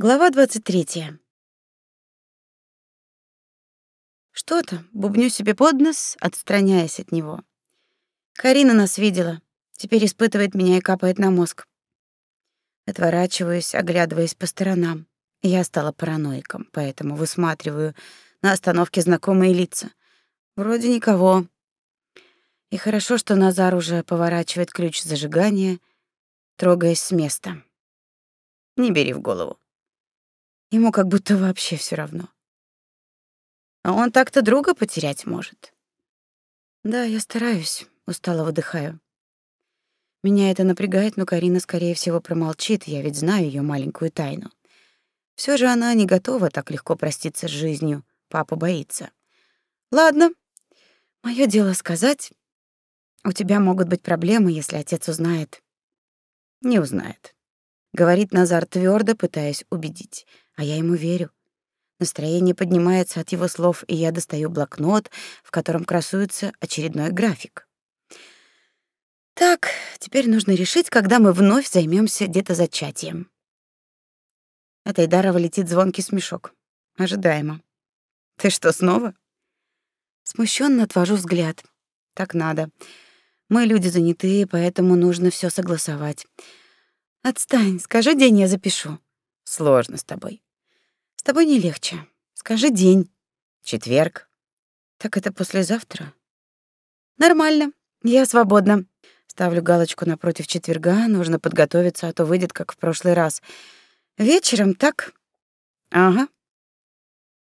Глава 23. Что-то бубню себе под нос, отстраняясь от него. Карина нас видела, теперь испытывает меня и капает на мозг. Отворачиваюсь, оглядываясь по сторонам. Я стала параноиком, поэтому высматриваю на остановке знакомые лица. Вроде никого. И хорошо, что Назар уже поворачивает ключ зажигания, трогаясь с места. Не бери в голову. Ему как будто вообще все равно. А он так-то друга потерять может. Да, я стараюсь, устало выдыхаю. Меня это напрягает, но Карина, скорее всего, промолчит, я ведь знаю ее маленькую тайну. Все же она не готова так легко проститься с жизнью, папа боится. Ладно, мое дело сказать. У тебя могут быть проблемы, если отец узнает. Не узнает. Говорит Назар твердо, пытаясь убедить а я ему верю. Настроение поднимается от его слов, и я достаю блокнот, в котором красуется очередной график. Так, теперь нужно решить, когда мы вновь займемся детозачатием. От Айдарова летит звонкий смешок. Ожидаемо. Ты что, снова? Смущенно отвожу взгляд. Так надо. Мы люди занятые, поэтому нужно все согласовать. Отстань, скажи день, я запишу. Сложно с тобой. С тобой не легче. Скажи день. Четверг. Так это послезавтра? Нормально. Я свободна. Ставлю галочку напротив четверга, нужно подготовиться, а то выйдет как в прошлый раз. Вечером так? Ага.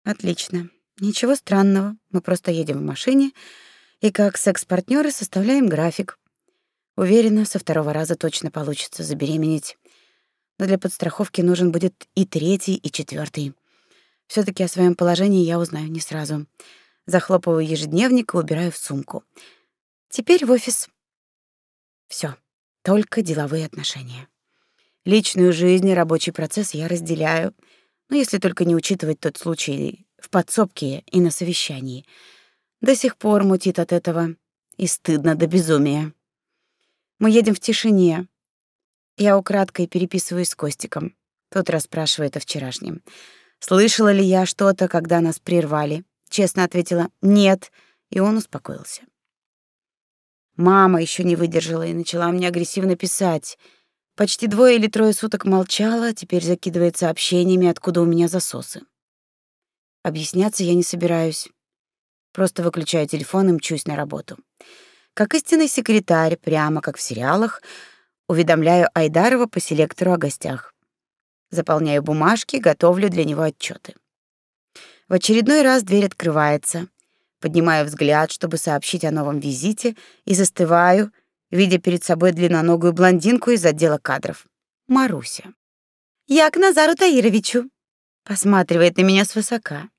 Отлично. Ничего странного. Мы просто едем в машине и как секс партнеры составляем график. Уверена, со второго раза точно получится забеременеть. Но для подстраховки нужен будет и третий, и четвертый все таки о своем положении я узнаю не сразу. Захлопываю ежедневник и убираю в сумку. Теперь в офис. Все, только деловые отношения. Личную жизнь и рабочий процесс я разделяю, но если только не учитывать тот случай в подсобке и на совещании. До сих пор мутит от этого, и стыдно до безумия. Мы едем в тишине. Я украдкой переписываюсь с Костиком. Тот расспрашивает о вчерашнем. Слышала ли я что-то, когда нас прервали? Честно ответила: "Нет", и он успокоился. Мама еще не выдержала и начала мне агрессивно писать. Почти двое или трое суток молчала, теперь закидывает сообщениями, откуда у меня засосы. Объясняться я не собираюсь. Просто выключаю телефон и мчусь на работу. Как истинный секретарь, прямо как в сериалах, уведомляю Айдарова по селектору о гостях. Заполняю бумажки, готовлю для него отчеты. В очередной раз дверь открывается. Поднимаю взгляд, чтобы сообщить о новом визите, и застываю, видя перед собой длинноногую блондинку из отдела кадров. Маруся. «Я к Назару Таировичу», — посматривает на меня свысока.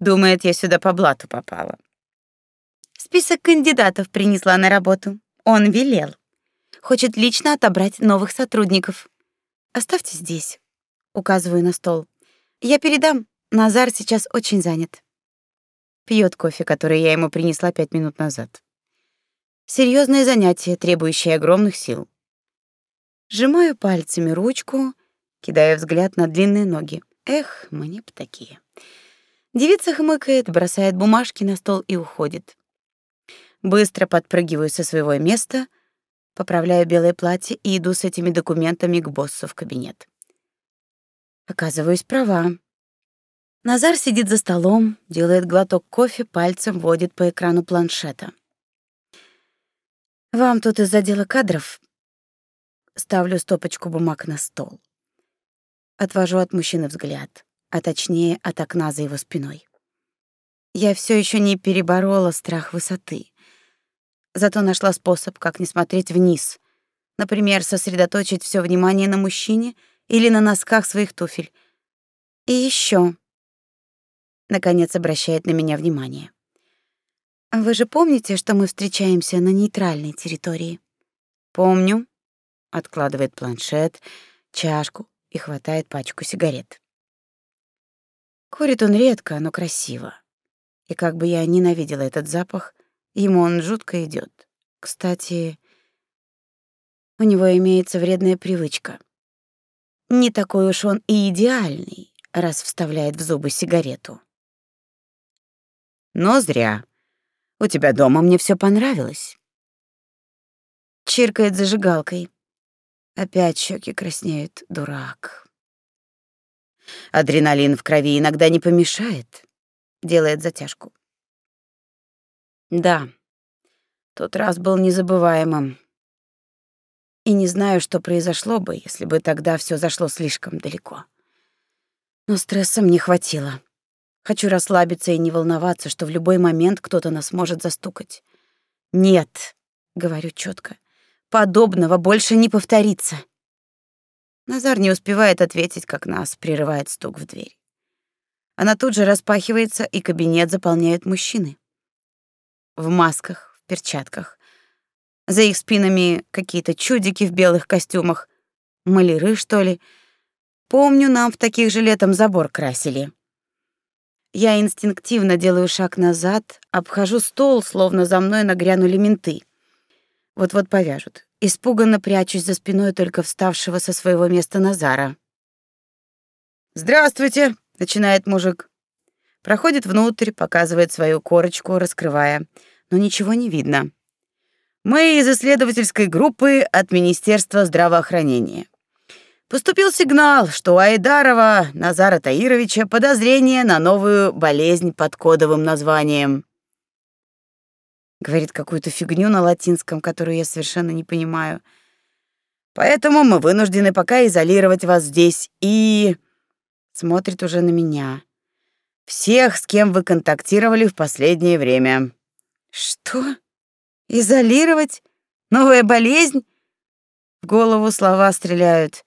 Думает, я сюда по блату попала. Список кандидатов принесла на работу. Он велел. Хочет лично отобрать новых сотрудников. Оставьте здесь. Указываю на стол. Я передам. Назар сейчас очень занят. Пьет кофе, который я ему принесла пять минут назад. Серьезное занятие, требующее огромных сил. Сжимаю пальцами ручку, кидаю взгляд на длинные ноги. Эх, мне б такие. Девица хмыкает, бросает бумажки на стол и уходит. Быстро подпрыгиваю со своего места, поправляю белое платье и иду с этими документами к боссу в кабинет. Оказываюсь права. Назар сидит за столом, делает глоток кофе, пальцем водит по экрану планшета. Вам тут из отдела кадров ставлю стопочку бумаг на стол. Отвожу от мужчины взгляд, а точнее от окна за его спиной. Я все еще не переборола страх высоты. Зато нашла способ, как не смотреть вниз. Например, сосредоточить все внимание на мужчине — или на носках своих туфель. И еще. Наконец обращает на меня внимание. Вы же помните, что мы встречаемся на нейтральной территории? Помню. Откладывает планшет, чашку и хватает пачку сигарет. Курит он редко, но красиво. И как бы я ненавидела этот запах, ему он жутко идет. Кстати, у него имеется вредная привычка Не такой уж он и идеальный, раз вставляет в зубы сигарету. Но зря. У тебя дома мне все понравилось. Чиркает зажигалкой. Опять щеки краснеют, дурак. Адреналин в крови иногда не помешает. Делает затяжку. Да, тот раз был незабываемым. И не знаю, что произошло бы, если бы тогда все зашло слишком далеко. Но стресса мне хватило. Хочу расслабиться и не волноваться, что в любой момент кто-то нас может застукать. Нет, говорю четко. Подобного больше не повторится. Назар не успевает ответить, как нас прерывает стук в дверь. Она тут же распахивается, и кабинет заполняют мужчины. В масках, в перчатках. За их спинами какие-то чудики в белых костюмах. Маляры, что ли. Помню, нам в таких же летом забор красили. Я инстинктивно делаю шаг назад, обхожу стол, словно за мной нагрянули менты. Вот-вот повяжут. Испуганно прячусь за спиной только вставшего со своего места Назара. «Здравствуйте!» — начинает мужик. Проходит внутрь, показывает свою корочку, раскрывая. Но ничего не видно. «Мы из исследовательской группы от Министерства здравоохранения. Поступил сигнал, что у Айдарова Назара Таировича подозрение на новую болезнь под кодовым названием. Говорит какую-то фигню на латинском, которую я совершенно не понимаю. Поэтому мы вынуждены пока изолировать вас здесь и смотрит уже на меня. Всех, с кем вы контактировали в последнее время. Что? Изолировать? Новая болезнь? В голову слова стреляют.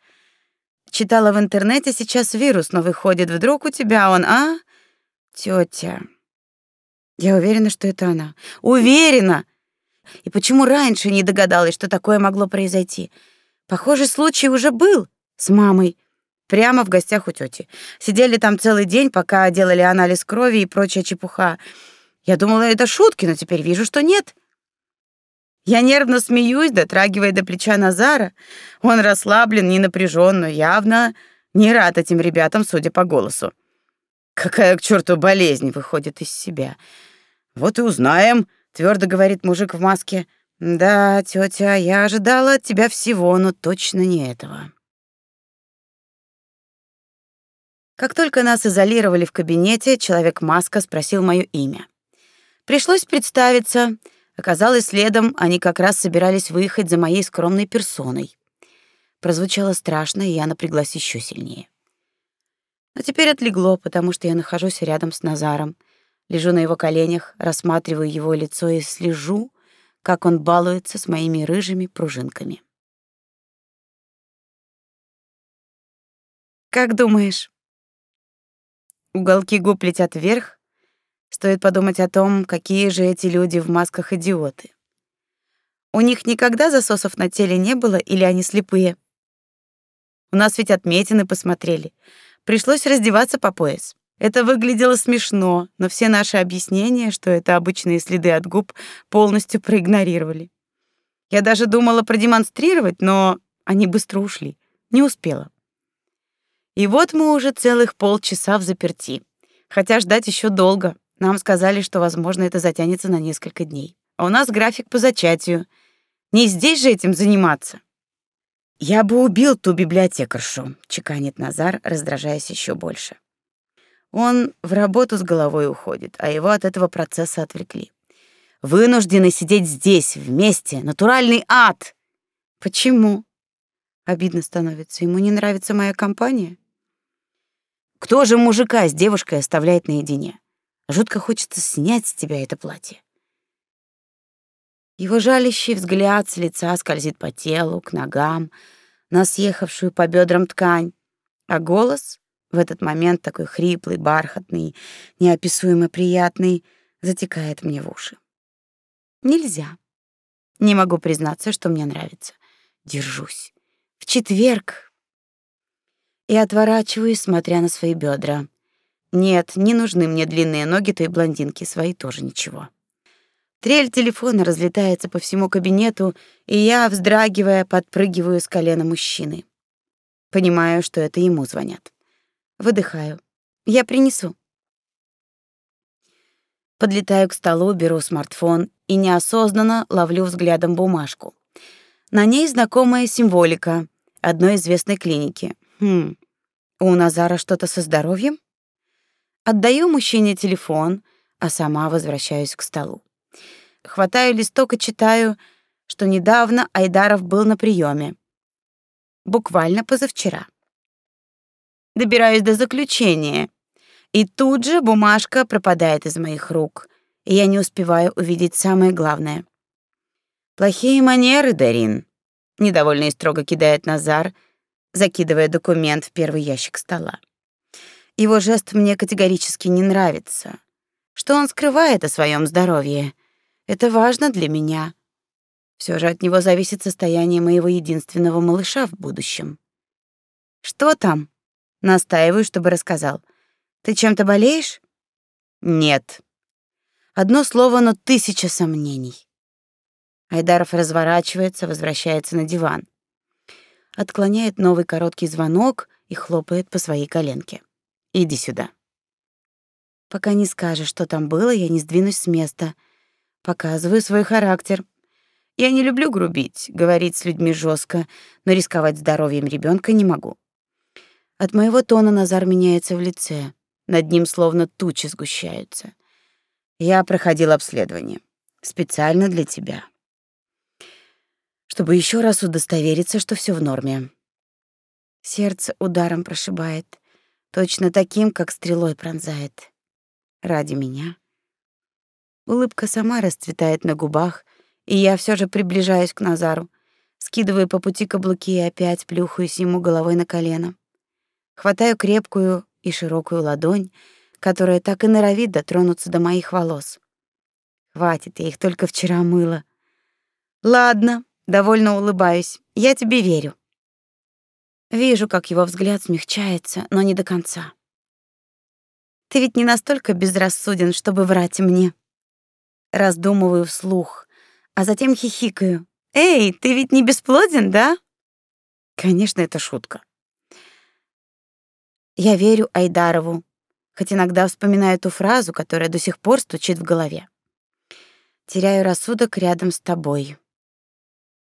Читала в интернете, сейчас вирус, но выходит, вдруг у тебя он, а? Тётя. Я уверена, что это она. Уверена. И почему раньше не догадалась, что такое могло произойти? Похожий случай уже был с мамой. Прямо в гостях у тёти. Сидели там целый день, пока делали анализ крови и прочая чепуха. Я думала, это шутки, но теперь вижу, что нет. Я нервно смеюсь, дотрагивая до плеча Назара. Он расслаблен, не напряжен, но явно не рад этим ребятам, судя по голосу. Какая к черту болезнь выходит из себя. Вот и узнаем, твердо говорит мужик в маске. Да, тетя, я ожидала от тебя всего, но точно не этого. Как только нас изолировали в кабинете, человек-маска спросил мое имя. Пришлось представиться — Оказалось, следом они как раз собирались выехать за моей скромной персоной. Прозвучало страшно, и я напряглась еще сильнее. Но теперь отлегло, потому что я нахожусь рядом с Назаром, лежу на его коленях, рассматриваю его лицо и слежу, как он балуется с моими рыжими пружинками. Как думаешь? Уголки губ летят вверх, Стоит подумать о том, какие же эти люди в масках идиоты. У них никогда засосов на теле не было или они слепые? У нас ведь отметины посмотрели. Пришлось раздеваться по пояс. Это выглядело смешно, но все наши объяснения, что это обычные следы от губ, полностью проигнорировали. Я даже думала продемонстрировать, но они быстро ушли. Не успела. И вот мы уже целых полчаса в заперти. Хотя ждать еще долго. Нам сказали, что, возможно, это затянется на несколько дней. А у нас график по зачатию. Не здесь же этим заниматься. Я бы убил ту библиотекаршу, чеканит Назар, раздражаясь еще больше. Он в работу с головой уходит, а его от этого процесса отвлекли. Вынуждены сидеть здесь вместе, натуральный ад. Почему? Обидно становится. Ему не нравится моя компания. Кто же мужика с девушкой оставляет наедине? Жутко хочется снять с тебя это платье. Его жалящий взгляд с лица скользит по телу, к ногам, на съехавшую по бедрам ткань, а голос в этот момент такой хриплый, бархатный, неописуемо приятный, затекает мне в уши. Нельзя. Не могу признаться, что мне нравится. Держусь. В четверг. И отворачиваюсь, смотря на свои бедра. Нет, не нужны мне длинные ноги той блондинки, свои тоже ничего. Трель телефона разлетается по всему кабинету, и я, вздрагивая, подпрыгиваю с колена мужчины. Понимаю, что это ему звонят. Выдыхаю. Я принесу. Подлетаю к столу, беру смартфон и неосознанно ловлю взглядом бумажку. На ней знакомая символика одной известной клиники. Хм. У Назара что-то со здоровьем? Отдаю мужчине телефон, а сама возвращаюсь к столу. Хватаю листок и читаю, что недавно Айдаров был на приеме. Буквально позавчера. Добираюсь до заключения. И тут же бумажка пропадает из моих рук, и я не успеваю увидеть самое главное. Плохие манеры, Дарин. Недовольно и строго кидает Назар, закидывая документ в первый ящик стола. Его жест мне категорически не нравится. Что он скрывает о своем здоровье? Это важно для меня. Все же от него зависит состояние моего единственного малыша в будущем. Что там? Настаиваю, чтобы рассказал. Ты чем-то болеешь? Нет. Одно слово, но тысяча сомнений. Айдаров разворачивается, возвращается на диван. Отклоняет новый короткий звонок и хлопает по своей коленке. Иди сюда. Пока не скажешь, что там было, я не сдвинусь с места. Показываю свой характер. Я не люблю грубить, говорить с людьми жестко, но рисковать здоровьем ребенка не могу. От моего тона Назар меняется в лице. Над ним словно тучи сгущаются. Я проходил обследование специально для тебя, чтобы еще раз удостовериться, что все в норме. Сердце ударом прошибает точно таким, как стрелой пронзает. Ради меня. Улыбка сама расцветает на губах, и я все же приближаюсь к Назару, скидываю по пути каблуки и опять плюхаюсь ему головой на колено. Хватаю крепкую и широкую ладонь, которая так и норовит дотронуться до моих волос. Хватит, я их только вчера мыла. Ладно, довольно улыбаюсь. Я тебе верю. Вижу, как его взгляд смягчается, но не до конца. Ты ведь не настолько безрассуден, чтобы врать мне. Раздумываю вслух, а затем хихикаю. Эй, ты ведь не бесплоден, да? Конечно, это шутка. Я верю Айдарову, хоть иногда вспоминаю ту фразу, которая до сих пор стучит в голове. Теряю рассудок рядом с тобой.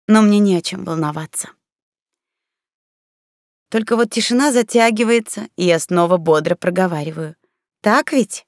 Но мне не о чем волноваться. Только вот тишина затягивается, и я снова бодро проговариваю. Так ведь?